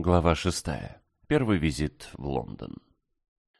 Глава шестая. Первый визит в Лондон.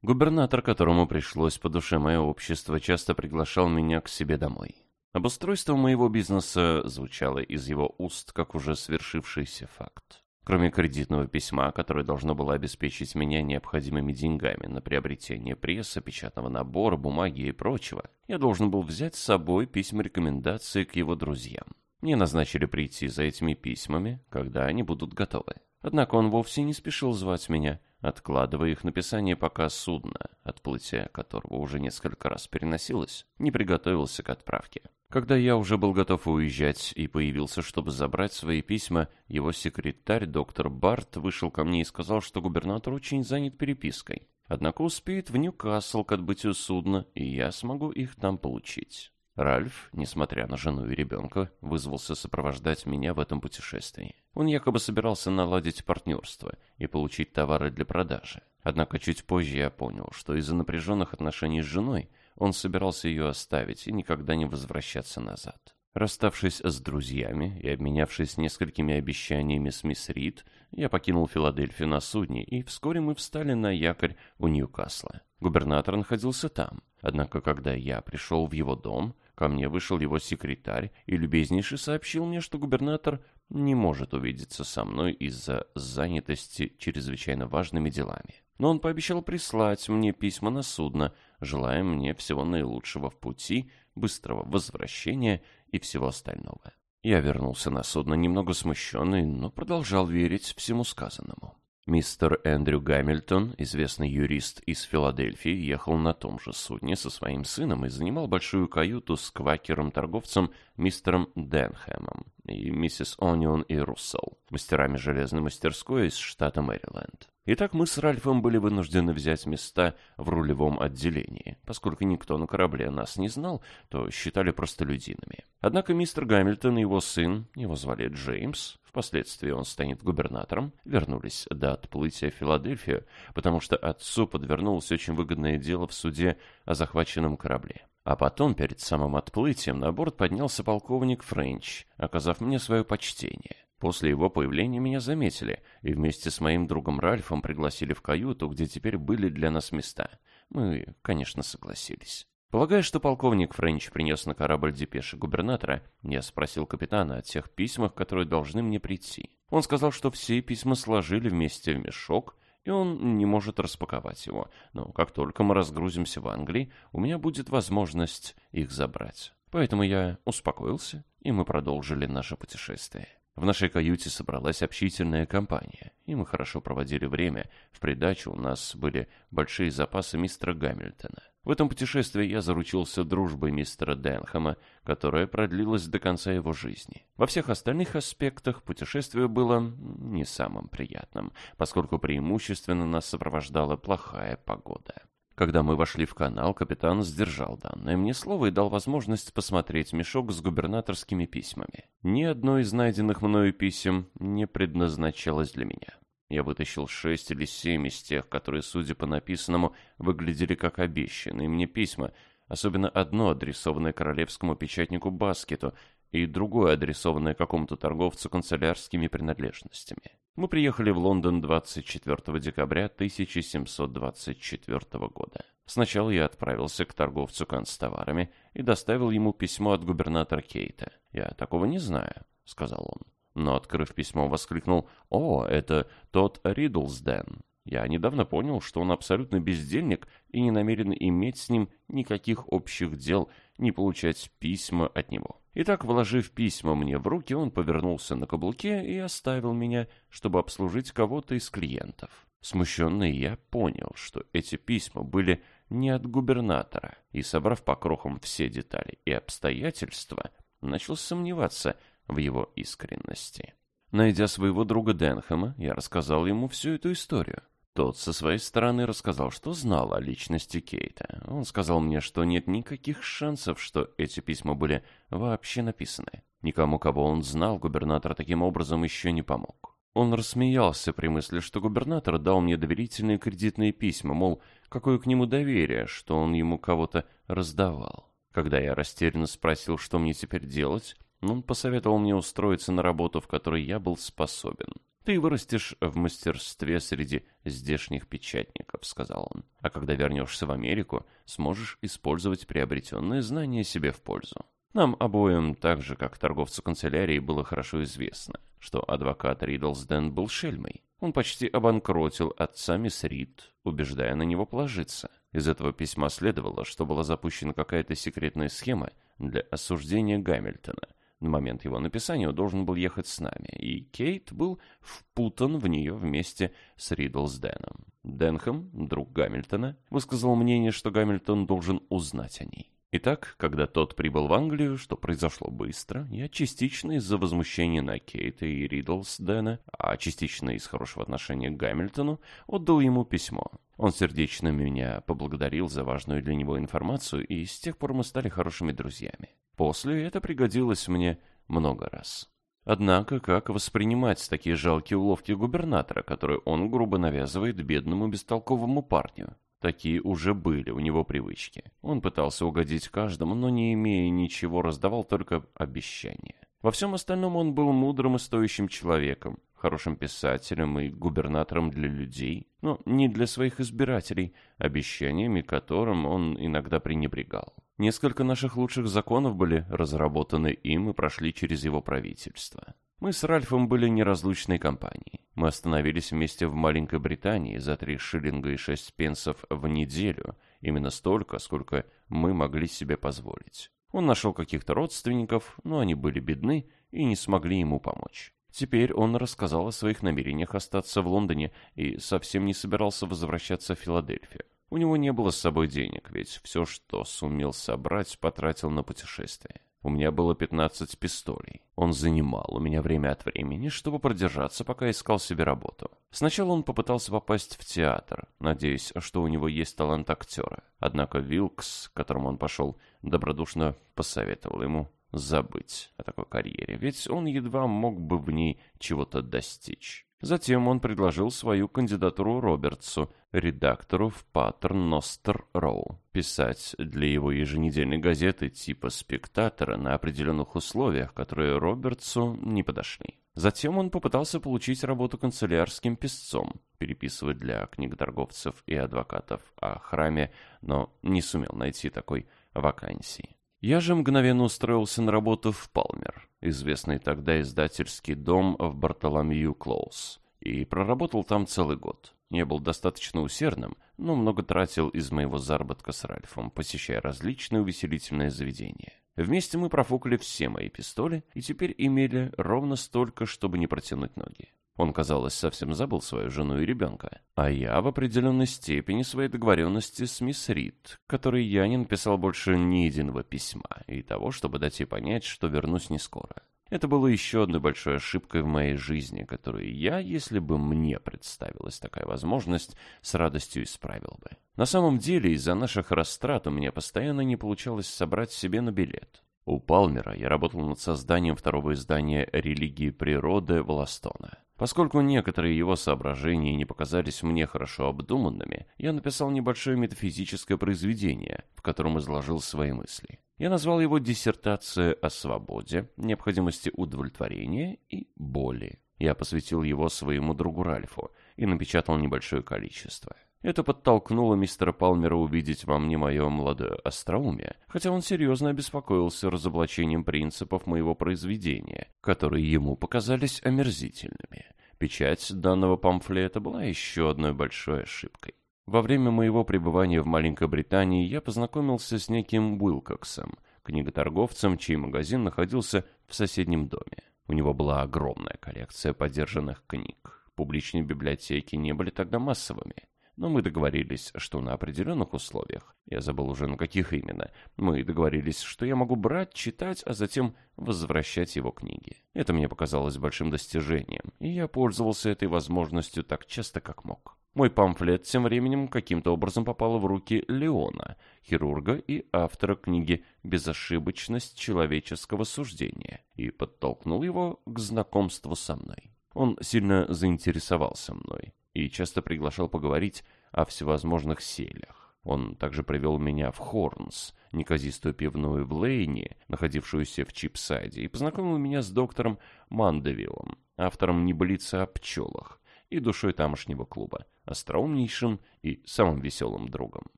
Губернатор, которому пришлось по душе мое общество, часто приглашал меня к себе домой. Обустройство моего бизнеса звучало из его уст как уже свершившийся факт. Кроме кредитного письма, которое должно было обеспечить меня необходимыми деньгами на приобретение пресса, печатного набора, бумаги и прочего, я должен был взять с собой письма рекомендации к его друзьям. Мне назначили прийти за этими письмами, когда они будут готовы. Однако он вовсе не спешил звать меня, откладывая их написание, пока судно, отплытие которого уже несколько раз переносилось, не приготовился к отправке. Когда я уже был готов уезжать и появился, чтобы забрать свои письма, его секретарь, доктор Барт, вышел ко мне и сказал, что губернатор очень занят перепиской. Однако успеет в Ньюкасл к отбытию судна, и я смогу их там получить. Ральф, несмотря на жену и ребенка, вызвался сопровождать меня в этом путешествии. Он якобы собирался наладить партнерство и получить товары для продажи. Однако чуть позже я понял, что из-за напряженных отношений с женой он собирался ее оставить и никогда не возвращаться назад. Расставшись с друзьями и обменявшись несколькими обещаниями с мисс Рид, я покинул Филадельфию на судне, и вскоре мы встали на якорь у Ньюкасла. Губернатор находился там. Однако, когда я пришел в его дом, Ко мне вышел его секретарь и любезнейше сообщил мне, что губернатор не может увидеться со мной из-за занятости чрезвычайно важными делами. Но он пообещал прислать мне письма на судно, желая мне всего наилучшего в пути, быстрого возвращения и всего остального. Я вернулся на судно немного смущенный, но продолжал верить всему сказанному. Мистер Эндрю Гамильтон, известный юрист из Филадельфии, ехал на том же судне со своим сыном и занимал большую каюту с квакером-торговцем мистером Денхэмом и миссис Онион и Руссell, мастерами железной мастерской из штата Мэриленд. Итак, мы с Ральфом были вынуждены взять места в рулевом отделении. Поскольку никто на корабле нас не знал, то считали простолюдинами. Однако мистер Гамильтон и его сын, его звали Джеймс, Впоследствии он станет губернатором, вернулись до отплытия в Филадельфию, потому что отцу подвернулось очень выгодное дело в суде о захваченном корабле. А потом, перед самым отплытием, на борт поднялся полковник Френч, оказав мне свое почтение. После его появления меня заметили, и вместе с моим другом Ральфом пригласили в каюту, где теперь были для нас места. Мы, конечно, согласились. Полагая, что полковник Френч принес на корабль депеши губернатора, я спросил капитана о тех письмах, которые должны мне прийти. Он сказал, что все письма сложили вместе в мешок, и он не может распаковать его. Но как только мы разгрузимся в Англии, у меня будет возможность их забрать. Поэтому я успокоился, и мы продолжили наше путешествие. В нашей каюте собралась общительная компания, и мы хорошо проводили время. В придачу у нас были большие запасы мистера Гамильтона. В этом путешествии я заручился дружбой мистера Денхэма, которая продлилась до конца его жизни. Во всех остальных аспектах путешествие было не самым приятным, поскольку преимущественно нас сопровождала плохая погода. Когда мы вошли в канал, капитан сдержал данное мне слово и дал возможность посмотреть мешок с губернаторскими письмами. Ни одно из найденных мною писем не предназначалось для меня. Я вытащил шесть или семь из тех, которые, судя по написанному, выглядели как обещанные мне письма, особенно одно, адресованное королевскому печатнику Баскету, и другое, адресованное какому-то торговцу канцелярскими принадлежностями. Мы приехали в Лондон 24 декабря 1724 года. Сначала я отправился к торговцу канцтоварами и доставил ему письмо от губернатора Кейта. «Я такого не знаю», — сказал он но, открыв письмо, воскликнул «О, это тот Ридлсден». Я недавно понял, что он абсолютно бездельник и не намерен иметь с ним никаких общих дел, не получать письма от него. Итак, вложив письма мне в руки, он повернулся на каблуке и оставил меня, чтобы обслужить кого-то из клиентов. Смущенный я понял, что эти письма были не от губернатора, и, собрав по крохам все детали и обстоятельства, начал сомневаться – в его искренности. Найдя своего друга Денхэма, я рассказал ему всю эту историю. Тот со своей стороны рассказал, что знал о личности Кейта. Он сказал мне, что нет никаких шансов, что эти письма были вообще написаны. Никому, кого он знал, губернатор таким образом еще не помог. Он рассмеялся при мысли, что губернатор дал мне доверительные кредитные письма, мол, какое к нему доверие, что он ему кого-то раздавал. Когда я растерянно спросил, что мне теперь делать, он посоветовал мне устроиться на работу, в которой я был способен. «Ты вырастешь в мастерстве среди здешних печатников», — сказал он. «А когда вернешься в Америку, сможешь использовать приобретенные знания себе в пользу. Нам обоим, так же как торговцу канцелярии, было хорошо известно, что адвокат Ридлсден был шельмой. Он почти обанкротил отца мисс Рид, убеждая на него положиться. Из этого письма следовало, что была запущена какая-то секретная схема для осуждения Гамильтона. На момент его написания он должен был ехать с нами, и Кейт был впутан в нее вместе с Ридлсденом. Денхэм, друг Гамильтона, высказал мнение, что Гамильтон должен узнать о ней. Итак, когда тот прибыл в Англию, что произошло быстро, я частично из-за возмущения на Кейта и Ридлсдена, а частично из хорошего отношения к Гамильтону, отдал ему письмо. Он сердечно меня поблагодарил за важную для него информацию, и с тех пор мы стали хорошими друзьями. После это пригодилось мне много раз. Однако, как воспринимать такие жалкие уловки губернатора, которые он грубо навязывает бедному бестолковому парню? Такие уже были у него привычки. Он пытался угодить каждому, но не имея ничего, раздавал только обещания. Во всем остальном он был мудрым и стоящим человеком, хорошим писателем и губернатором для людей, но не для своих избирателей, обещаниями которым он иногда пренебрегал. Несколько наших лучших законов были разработаны им и прошли через его правительство. Мы с Ральфом были неразлучной компанией. Мы остановились вместе в маленькой Британии за три шиллинга и шесть пенсов в неделю, именно столько, сколько мы могли себе позволить. Он нашел каких-то родственников, но они были бедны и не смогли ему помочь. Теперь он рассказал о своих намерениях остаться в Лондоне и совсем не собирался возвращаться в Филадельфию. У него не было с собой денег, ведь все, что сумел собрать, потратил на путешествие. У меня было 15 пистолей. Он занимал у меня время от времени, чтобы продержаться, пока искал себе работу. Сначала он попытался попасть в театр, надеясь, что у него есть талант актера. Однако Вилкс, к которому он пошел, добродушно посоветовал ему забыть о такой карьере, ведь он едва мог бы в ней чего-то достичь. Затем он предложил свою кандидатуру Робертсу, редактору в Паттерн Ностер Роу, писать для его еженедельной газеты типа «Спектатора» на определенных условиях, которые Робертсу не подошли. Затем он попытался получить работу канцелярским писцом, переписывать для книготорговцев и адвокатов о храме, но не сумел найти такой вакансии. Я же мгновенно устроился на работу в Палмер, известный тогда издательский дом в Бартоломью Клоус, и проработал там целый год. Не был достаточно усердным, но много тратил из моего заработка с Ральфом, посещая различные увеселительные заведения. Вместе мы профукали все мои пистоли и теперь имели ровно столько, чтобы не протянуть ноги. Он, казалось, совсем забыл свою жену и ребенка. А я в определенной степени своей договоренности с мисс Рид, которой я не написал больше ни единого письма, и того, чтобы дать ей понять, что вернусь не скоро. Это было еще одной большой ошибкой в моей жизни, которую я, если бы мне представилась такая возможность, с радостью исправил бы. На самом деле, из-за наших растрат у меня постоянно не получалось собрать себе на билет. У Палмера я работал над созданием второго издания «Религии природы» Волостона. Поскольку некоторые его соображения не показались мне хорошо обдуманными, я написал небольшое метафизическое произведение, в котором изложил свои мысли. Я назвал его «Диссертация о свободе, необходимости удовлетворения и боли». Я посвятил его своему другу Ральфу и напечатал небольшое количество. Это подтолкнуло мистера Палмера увидеть во мне мое молодое остроумие, хотя он серьезно обеспокоился разоблачением принципов моего произведения, которые ему показались омерзительными. Печать данного памфлета была еще одной большой ошибкой. Во время моего пребывания в маленькой Британии я познакомился с неким Уилкоксом, книготорговцем, чей магазин находился в соседнем доме. У него была огромная коллекция подержанных книг. Публичные библиотеки не были тогда массовыми но мы договорились, что на определенных условиях, я забыл уже на каких именно, мы договорились, что я могу брать, читать, а затем возвращать его книги. Это мне показалось большим достижением, и я пользовался этой возможностью так часто, как мог. Мой памфлет тем временем каким-то образом попал в руки Леона, хирурга и автора книги «Безошибочность человеческого суждения», и подтолкнул его к знакомству со мной. Он сильно заинтересовался мной и часто приглашал поговорить о всевозможных селях. Он также привел меня в Хорнс, неказистую пивную в Лейне, находившуюся в Чипсайде, и познакомил меня с доктором Мандевиллом, автором небылицы о пчелах и душой тамошнего клуба, остроумнейшим и самым веселым другом.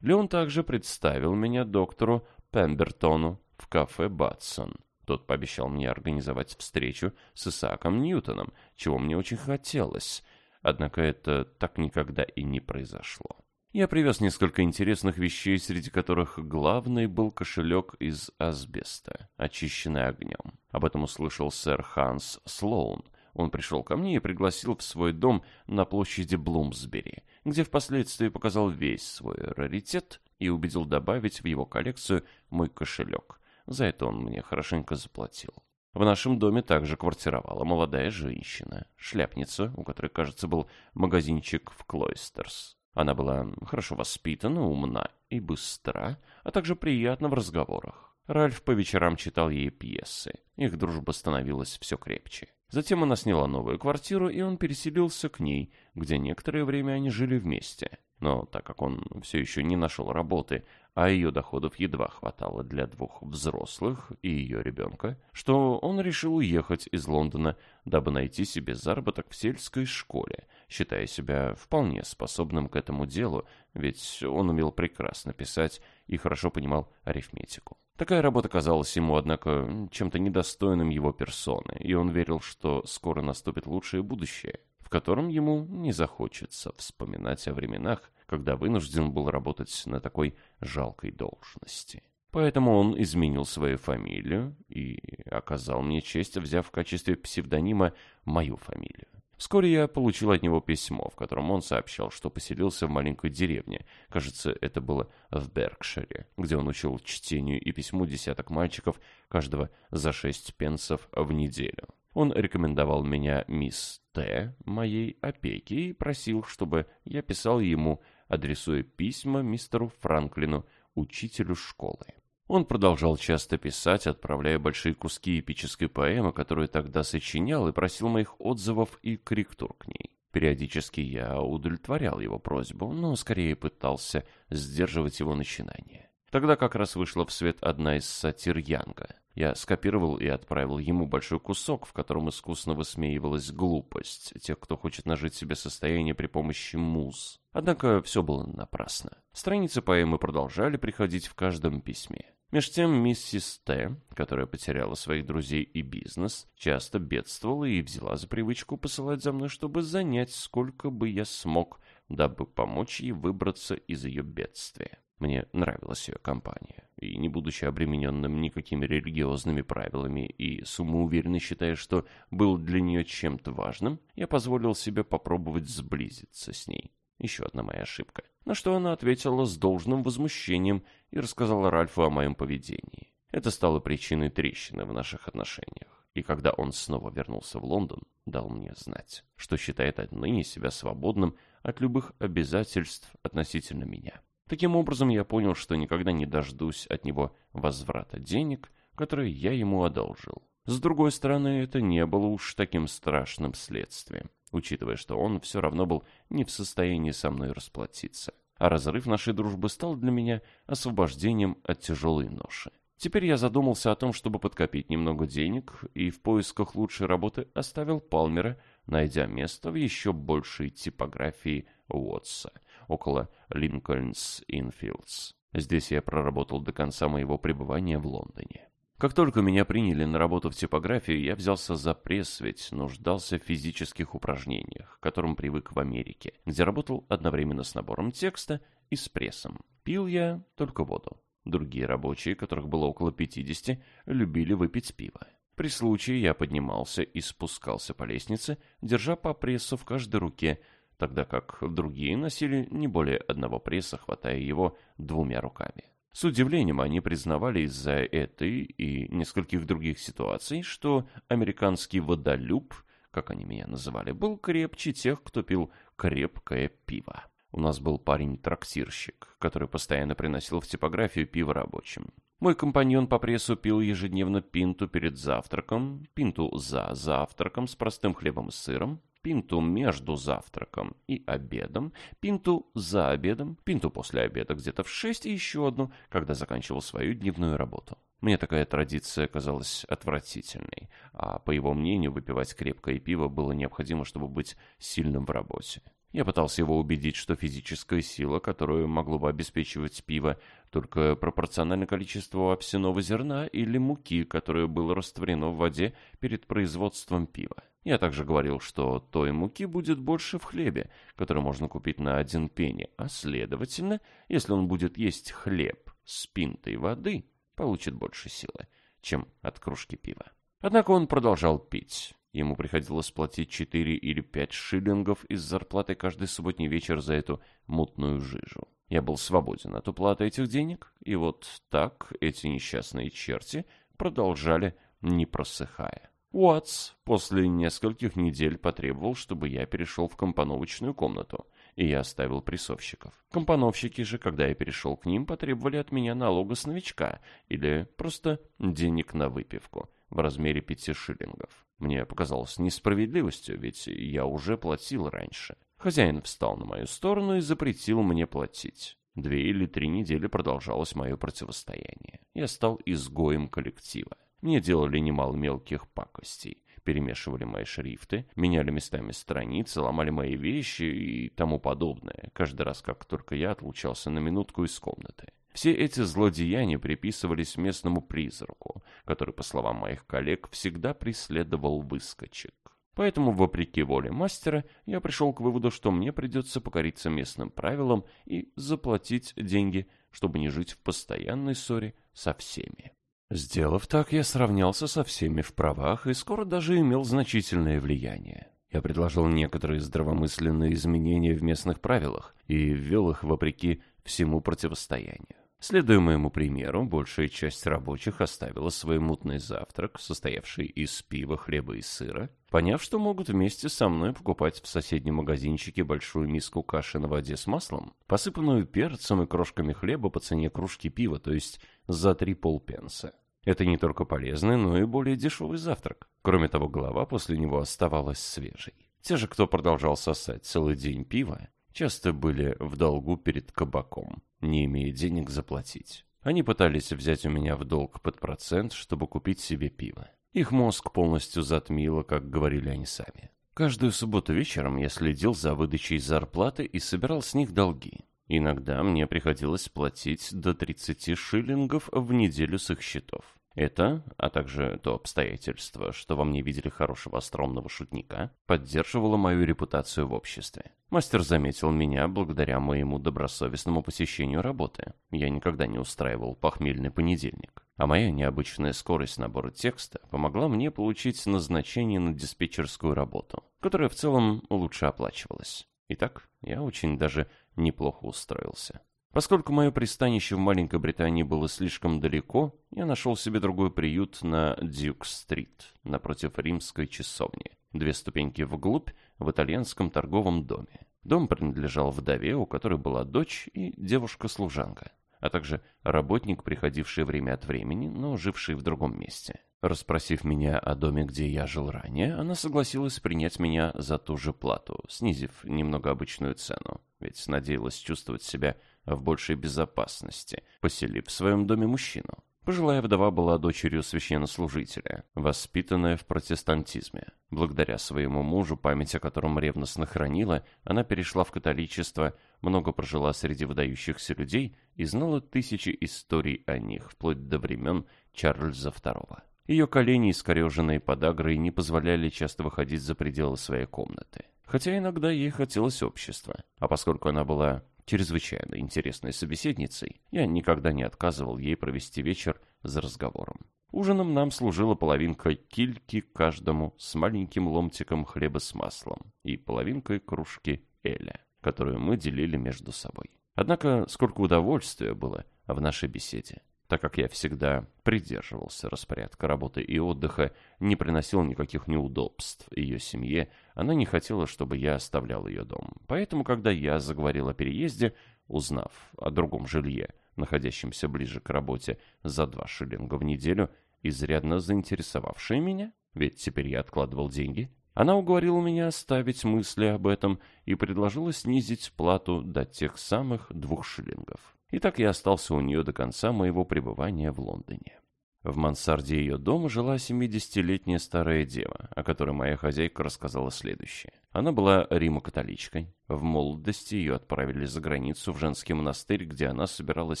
Леон также представил меня доктору Пембертону в кафе «Батсон». Тот пообещал мне организовать встречу с Исааком Ньютоном, чего мне очень хотелось, однако это так никогда и не произошло. Я привез несколько интересных вещей, среди которых главный был кошелек из асбеста, очищенный огнем. Об этом услышал сэр Ханс Слоун. Он пришел ко мне и пригласил в свой дом на площади Блумсбери, где впоследствии показал весь свой раритет и убедил добавить в его коллекцию мой кошелек. За это он мне хорошенько заплатил. В нашем доме также квартировала молодая женщина, шляпница, у которой, кажется, был магазинчик в Клойстерс. Она была хорошо воспитана, умна и быстра, а также приятна в разговорах. Ральф по вечерам читал ей пьесы. Их дружба становилась все крепче. Затем она сняла новую квартиру, и он переселился к ней, где некоторое время они жили вместе. Но так как он все еще не нашел работы, а ее доходов едва хватало для двух взрослых и ее ребенка, что он решил уехать из Лондона, дабы найти себе заработок в сельской школе, считая себя вполне способным к этому делу, ведь он умел прекрасно писать и хорошо понимал арифметику. Такая работа казалась ему, однако, чем-то недостойным его персоны, и он верил, что скоро наступит лучшее будущее, в котором ему не захочется вспоминать о временах, когда вынужден был работать на такой жалкой должности. Поэтому он изменил свою фамилию и оказал мне честь, взяв в качестве псевдонима мою фамилию. Вскоре я получил от него письмо, в котором он сообщал, что поселился в маленькой деревне. Кажется, это было в Беркшире, где он учил чтению и письму десяток мальчиков, каждого за шесть пенсов в неделю. Он рекомендовал меня мисс Т. моей опеки и просил, чтобы я писал ему, адресуя письма мистеру Франклину, учителю школы. Он продолжал часто писать, отправляя большие куски эпической поэмы, которую тогда сочинял, и просил моих отзывов и корректур к ней. Периодически я удовлетворял его просьбу, но скорее пытался сдерживать его начинание. Тогда как раз вышла в свет одна из сатир Янга. Я скопировал и отправил ему большой кусок, в котором искусно высмеивалась глупость тех, кто хочет нажить себе состояние при помощи муз. Однако все было напрасно. Страницы поэмы продолжали приходить в каждом письме. Меж тем миссис Т, которая потеряла своих друзей и бизнес, часто бедствовала и взяла за привычку посылать за мной, чтобы занять, сколько бы я смог, дабы помочь ей выбраться из ее бедствия. Мне нравилась ее компания, и не будучи обремененным никакими религиозными правилами и самоуверенно считая, что был для нее чем-то важным, я позволил себе попробовать сблизиться с ней. Еще одна моя ошибка. На что она ответила с должным возмущением и рассказала Ральфу о моем поведении. Это стало причиной трещины в наших отношениях. И когда он снова вернулся в Лондон, дал мне знать, что считает отныне себя свободным от любых обязательств относительно меня. Таким образом, я понял, что никогда не дождусь от него возврата денег, которые я ему одолжил. С другой стороны, это не было уж таким страшным следствием учитывая, что он все равно был не в состоянии со мной расплатиться. А разрыв нашей дружбы стал для меня освобождением от тяжелой ноши. Теперь я задумался о том, чтобы подкопить немного денег, и в поисках лучшей работы оставил Палмера, найдя место в еще большей типографии Уотса, около Линкольнс-Инфилдс. Здесь я проработал до конца моего пребывания в Лондоне. Как только меня приняли на работу в типографию, я взялся за пресс, ведь нуждался в физических упражнениях, к которым привык в Америке, где работал одновременно с набором текста и с прессом. Пил я только воду. Другие рабочие, которых было около 50, любили выпить пиво. При случае я поднимался и спускался по лестнице, держа по прессу в каждой руке, тогда как другие носили не более одного пресса, хватая его двумя руками. С удивлением они признавали из-за этой и нескольких других ситуаций, что американский водолюб, как они меня называли, был крепче тех, кто пил крепкое пиво. У нас был парень-трактирщик, который постоянно приносил в типографию пиво рабочим. Мой компаньон по прессу пил ежедневно пинту перед завтраком, пинту за завтраком с простым хлебом и сыром, пинту между завтраком и обедом, пинту за обедом, пинту после обеда где-то в шесть и еще одну, когда заканчивал свою дневную работу. Мне такая традиция казалась отвратительной, а по его мнению выпивать крепкое пиво было необходимо, чтобы быть сильным в работе. Я пытался его убедить, что физическая сила, которую могло бы обеспечивать пиво, только пропорциональна количеству овсяного зерна или муки, которое было растворено в воде перед производством пива. Я также говорил, что той муки будет больше в хлебе, который можно купить на один пенни, а следовательно, если он будет есть хлеб с пинтой воды, получит больше силы, чем от кружки пива. Однако он продолжал пить. Ему приходилось платить 4 или 5 шиллингов из зарплаты каждый субботний вечер за эту мутную жижу. Я был свободен от уплаты этих денег, и вот так эти несчастные черти продолжали, не просыхая. Уатс после нескольких недель потребовал, чтобы я перешел в компоновочную комнату, и я оставил прессовщиков. Компоновщики же, когда я перешел к ним, потребовали от меня налога с новичка или просто денег на выпивку в размере пяти шиллингов. Мне показалось несправедливостью, ведь я уже платил раньше. Хозяин встал на мою сторону и запретил мне платить. Две или три недели продолжалось мое противостояние. Я стал изгоем коллектива. Мне делали немало мелких пакостей. Перемешивали мои шрифты, меняли местами страницы, ломали мои вещи и тому подобное, каждый раз, как только я отлучался на минутку из комнаты. Все эти злодеяния приписывались местному призраку, который, по словам моих коллег, всегда преследовал выскочек. Поэтому, вопреки воле мастера, я пришел к выводу, что мне придется покориться местным правилам и заплатить деньги, чтобы не жить в постоянной ссоре со всеми. Сделав так, я сравнялся со всеми в правах и скоро даже имел значительное влияние. Я предложил некоторые здравомысленные изменения в местных правилах и ввел их вопреки всему противостоянию. Следуя моему примеру, большая часть рабочих оставила свой мутный завтрак, состоявший из пива, хлеба и сыра, поняв, что могут вместе со мной покупать в соседнем магазинчике большую миску каши на воде с маслом, посыпанную перцем и крошками хлеба по цене кружки пива, то есть за три полпенса. Это не только полезный, но и более дешевый завтрак. Кроме того, голова после него оставалась свежей. Те же, кто продолжал сосать целый день пива, часто были в долгу перед кабаком, не имея денег заплатить. Они пытались взять у меня в долг под процент, чтобы купить себе пиво. Их мозг полностью затмило, как говорили они сами. Каждую субботу вечером я следил за выдачей зарплаты и собирал с них долги. Иногда мне приходилось платить до 30 шиллингов в неделю с их счетов. Это, а также то обстоятельство, что во мне видели хорошего остромного шутника, поддерживало мою репутацию в обществе. Мастер заметил меня благодаря моему добросовестному посещению работы. Я никогда не устраивал похмельный понедельник. А моя необычная скорость набора текста помогла мне получить назначение на диспетчерскую работу, которая в целом лучше оплачивалась. Итак, я очень даже неплохо устроился. Поскольку мое пристанище в маленькой Британии было слишком далеко, я нашел себе другой приют на Дюк-стрит, напротив римской часовни. Две ступеньки вглубь, в итальянском торговом доме. Дом принадлежал вдове, у которой была дочь и девушка-служанка, а также работник, приходивший время от времени, но живший в другом месте. Расспросив меня о доме, где я жил ранее, она согласилась принять меня за ту же плату, снизив немного обычную цену, ведь надеялась чувствовать себя в большей безопасности, поселив в своем доме мужчину. Пожилая вдова была дочерью священнослужителя, воспитанная в протестантизме. Благодаря своему мужу, память о котором ревностно хранила, она перешла в католичество, много прожила среди выдающихся людей и знала тысячи историй о них, вплоть до времен Чарльза II. Ее колени, искореженные подагрой, не позволяли часто выходить за пределы своей комнаты. Хотя иногда ей хотелось общества. А поскольку она была чрезвычайно интересной собеседницей, я никогда не отказывал ей провести вечер за разговором. Ужином нам служила половинка кильки каждому с маленьким ломтиком хлеба с маслом и половинкой кружки эля, которую мы делили между собой. Однако сколько удовольствия было в нашей беседе так как я всегда придерживался распорядка работы и отдыха, не приносил никаких неудобств ее семье, она не хотела, чтобы я оставлял ее дом. Поэтому, когда я заговорил о переезде, узнав о другом жилье, находящемся ближе к работе за два шиллинга в неделю, изрядно заинтересовавшее меня, ведь теперь я откладывал деньги Она уговорила меня оставить мысли об этом и предложила снизить плату до тех самых двух шиллингов. И так я остался у нее до конца моего пребывания в Лондоне. В мансарде ее дома жила 70-летняя старая дева, о которой моя хозяйка рассказала следующее. Она была римо-католичкой. В молодости ее отправили за границу в женский монастырь, где она собиралась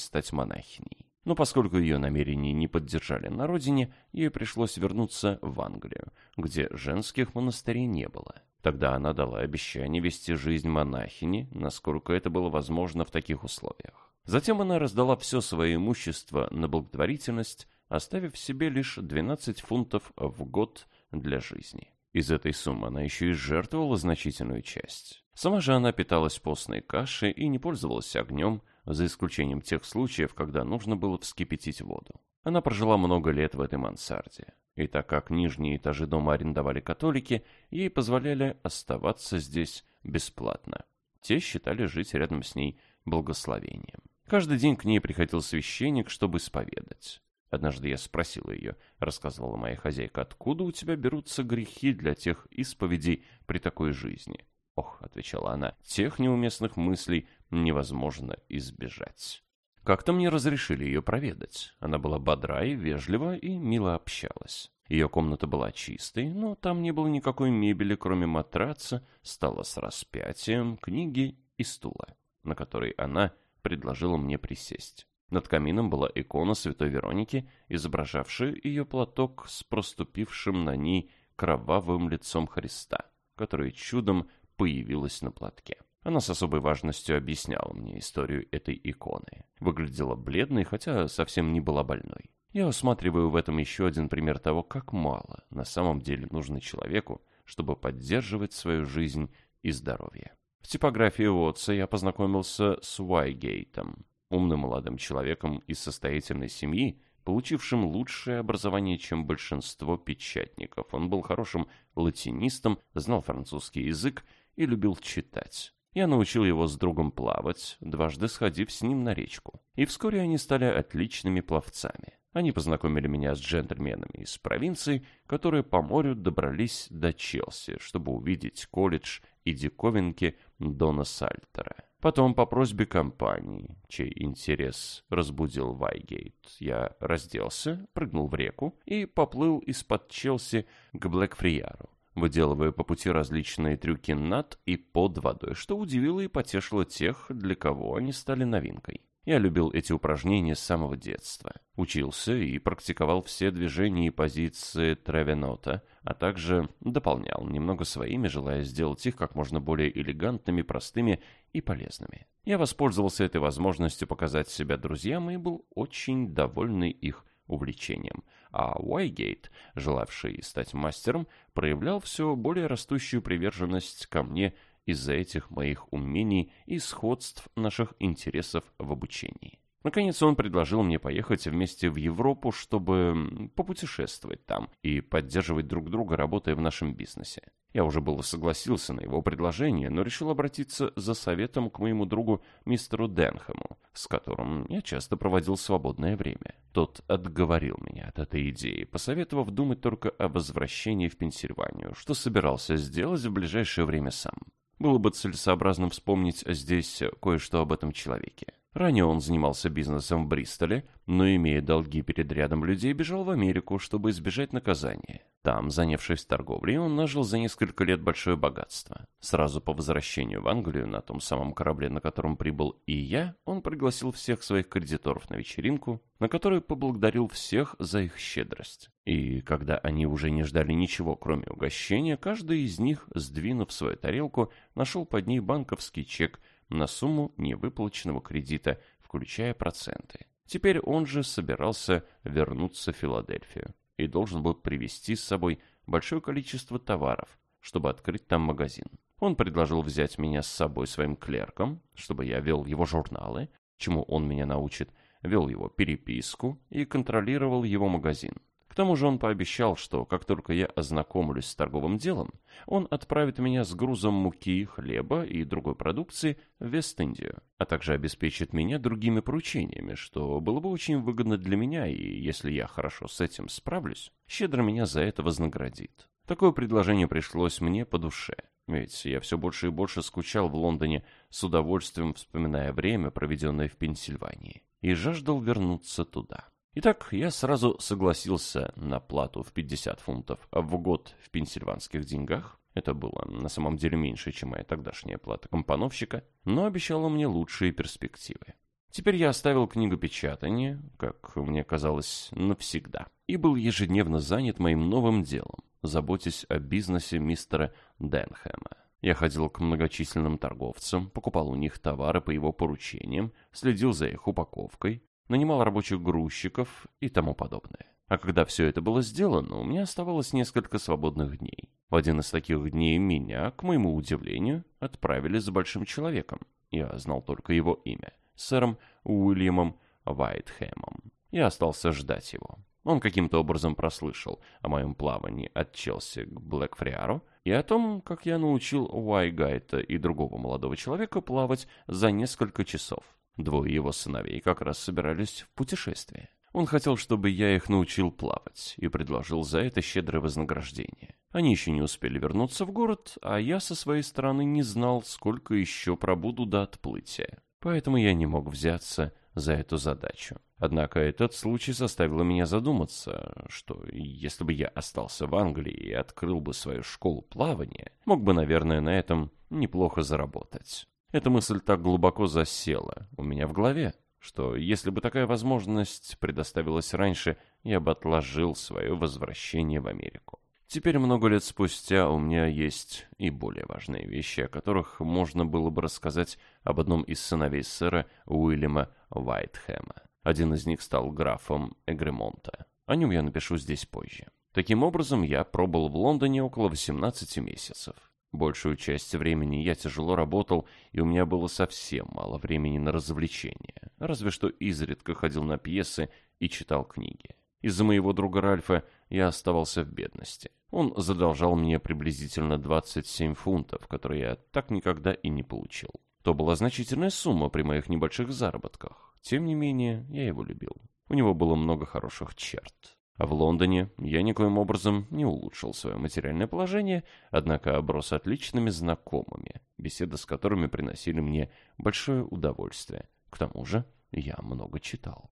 стать монахиней. Но поскольку ее намерения не поддержали на родине, ей пришлось вернуться в Англию, где женских монастырей не было. Тогда она дала обещание вести жизнь монахини, насколько это было возможно в таких условиях. Затем она раздала все свое имущество на благотворительность, оставив себе лишь 12 фунтов в год для жизни. Из этой суммы она еще и жертвовала значительную часть. Сама же она питалась постной кашей и не пользовалась огнем, за исключением тех случаев, когда нужно было вскипятить воду. Она прожила много лет в этой мансарде. И так как нижние этажи дома арендовали католики, ей позволяли оставаться здесь бесплатно. Те считали жить рядом с ней благословением. Каждый день к ней приходил священник, чтобы исповедать. Однажды я спросила ее, рассказывала моя хозяйка, откуда у тебя берутся грехи для тех исповедей при такой жизни? Ох, отвечала она, тех неуместных мыслей невозможно избежать. Как-то мне разрешили ее проведать. Она была бодра и вежлива, и мило общалась. Ее комната была чистой, но там не было никакой мебели, кроме матраца, стола с распятием, книги и стула, на который она предложила мне присесть. Над камином была икона святой Вероники, изображавшая ее платок с проступившим на ней кровавым лицом Христа, которое чудом появилось на платке. Она с особой важностью объясняла мне историю этой иконы. Выглядела бледной, хотя совсем не была больной. Я усматриваю в этом еще один пример того, как мало на самом деле нужно человеку, чтобы поддерживать свою жизнь и здоровье. В типографии Уотса я познакомился с Уайгейтом, умным молодым человеком из состоятельной семьи, получившим лучшее образование, чем большинство печатников. Он был хорошим латинистом, знал французский язык и любил читать. Я научил его с другом плавать, дважды сходив с ним на речку. И вскоре они стали отличными пловцами. Они познакомили меня с джентльменами из провинции, которые по морю добрались до Челси, чтобы увидеть колледж и диковинки Дона Сальтера. Потом по просьбе компании, чей интерес разбудил Вайгейт, я разделся, прыгнул в реку и поплыл из-под Челси к Блэкфрияру, выделывая по пути различные трюки над и под водой, что удивило и потешило тех, для кого они стали новинкой. Я любил эти упражнения с самого детства. Учился и практиковал все движения и позиции Тревенота, а также дополнял немного своими, желая сделать их как можно более элегантными, простыми и полезными. Я воспользовался этой возможностью показать себя друзьям и был очень довольный их увлечением. А Уайгейт, желавший стать мастером, проявлял все более растущую приверженность ко мне – из-за этих моих умений и сходств наших интересов в обучении. Наконец он предложил мне поехать вместе в Европу, чтобы попутешествовать там и поддерживать друг друга, работая в нашем бизнесе. Я уже было согласился на его предложение, но решил обратиться за советом к моему другу мистеру Денхэму, с которым я часто проводил свободное время. Тот отговорил меня от этой идеи, посоветовав думать только о возвращении в Пенсильванию, что собирался сделать в ближайшее время сам. Было бы целесообразно вспомнить здесь кое-что об этом человеке. Ранее он занимался бизнесом в Бристоле, но, имея долги перед рядом людей, бежал в Америку, чтобы избежать наказания. Там, занявшись торговлей, он нажил за несколько лет большое богатство. Сразу по возвращению в Англию, на том самом корабле, на котором прибыл и я, он пригласил всех своих кредиторов на вечеринку, на которой поблагодарил всех за их щедрость. И когда они уже не ждали ничего, кроме угощения, каждый из них, сдвинув свою тарелку, нашел под ней банковский чек на сумму невыплаченного кредита, включая проценты. Теперь он же собирался вернуться в Филадельфию и должен был привезти с собой большое количество товаров, чтобы открыть там магазин. Он предложил взять меня с собой своим клерком, чтобы я вел его журналы, чему он меня научит, вел его переписку и контролировал его магазин. К тому же он пообещал, что как только я ознакомлюсь с торговым делом, он отправит меня с грузом муки, хлеба и другой продукции в Вест-Индию, а также обеспечит меня другими поручениями, что было бы очень выгодно для меня, и если я хорошо с этим справлюсь, щедро меня за это вознаградит. Такое предложение пришлось мне по душе, ведь я все больше и больше скучал в Лондоне, с удовольствием вспоминая время, проведенное в Пенсильвании, и жаждал вернуться туда. Итак, я сразу согласился на плату в 50 фунтов в год в пенсильванских деньгах. Это было на самом деле меньше, чем моя тогдашняя плата компоновщика, но обещало мне лучшие перспективы. Теперь я оставил книгопечатание, как мне казалось, навсегда, и был ежедневно занят моим новым делом, заботясь о бизнесе мистера Денхэма. Я ходил к многочисленным торговцам, покупал у них товары по его поручениям, следил за их упаковкой, нанимал рабочих грузчиков и тому подобное. А когда все это было сделано, у меня оставалось несколько свободных дней. В один из таких дней меня, к моему удивлению, отправили за большим человеком. Я знал только его имя. Сэром Уильямом Вайтхэмом. Я остался ждать его. Он каким-то образом прослышал о моем плавании от Челси к Блэкфриару и о том, как я научил Уайгайта и другого молодого человека плавать за несколько часов. Двое его сыновей как раз собирались в путешествие. Он хотел, чтобы я их научил плавать, и предложил за это щедрое вознаграждение. Они еще не успели вернуться в город, а я со своей стороны не знал, сколько еще пробуду до отплытия. Поэтому я не мог взяться за эту задачу. Однако этот случай заставил меня задуматься, что если бы я остался в Англии и открыл бы свою школу плавания, мог бы, наверное, на этом неплохо заработать. Эта мысль так глубоко засела у меня в голове, что если бы такая возможность предоставилась раньше, я бы отложил свое возвращение в Америку. Теперь, много лет спустя, у меня есть и более важные вещи, о которых можно было бы рассказать об одном из сыновей сэра Уильяма Уайтхэма. Один из них стал графом Эгремонта. О нем я напишу здесь позже. Таким образом, я пробыл в Лондоне около 18 месяцев. Большую часть времени я тяжело работал, и у меня было совсем мало времени на развлечения, разве что изредка ходил на пьесы и читал книги. Из-за моего друга Ральфа я оставался в бедности. Он задолжал мне приблизительно 27 фунтов, которые я так никогда и не получил. То была значительная сумма при моих небольших заработках. Тем не менее, я его любил. У него было много хороших черт. А в Лондоне я никоим образом не улучшил свое материальное положение, однако оброс отличными знакомыми, беседы с которыми приносили мне большое удовольствие. К тому же я много читал.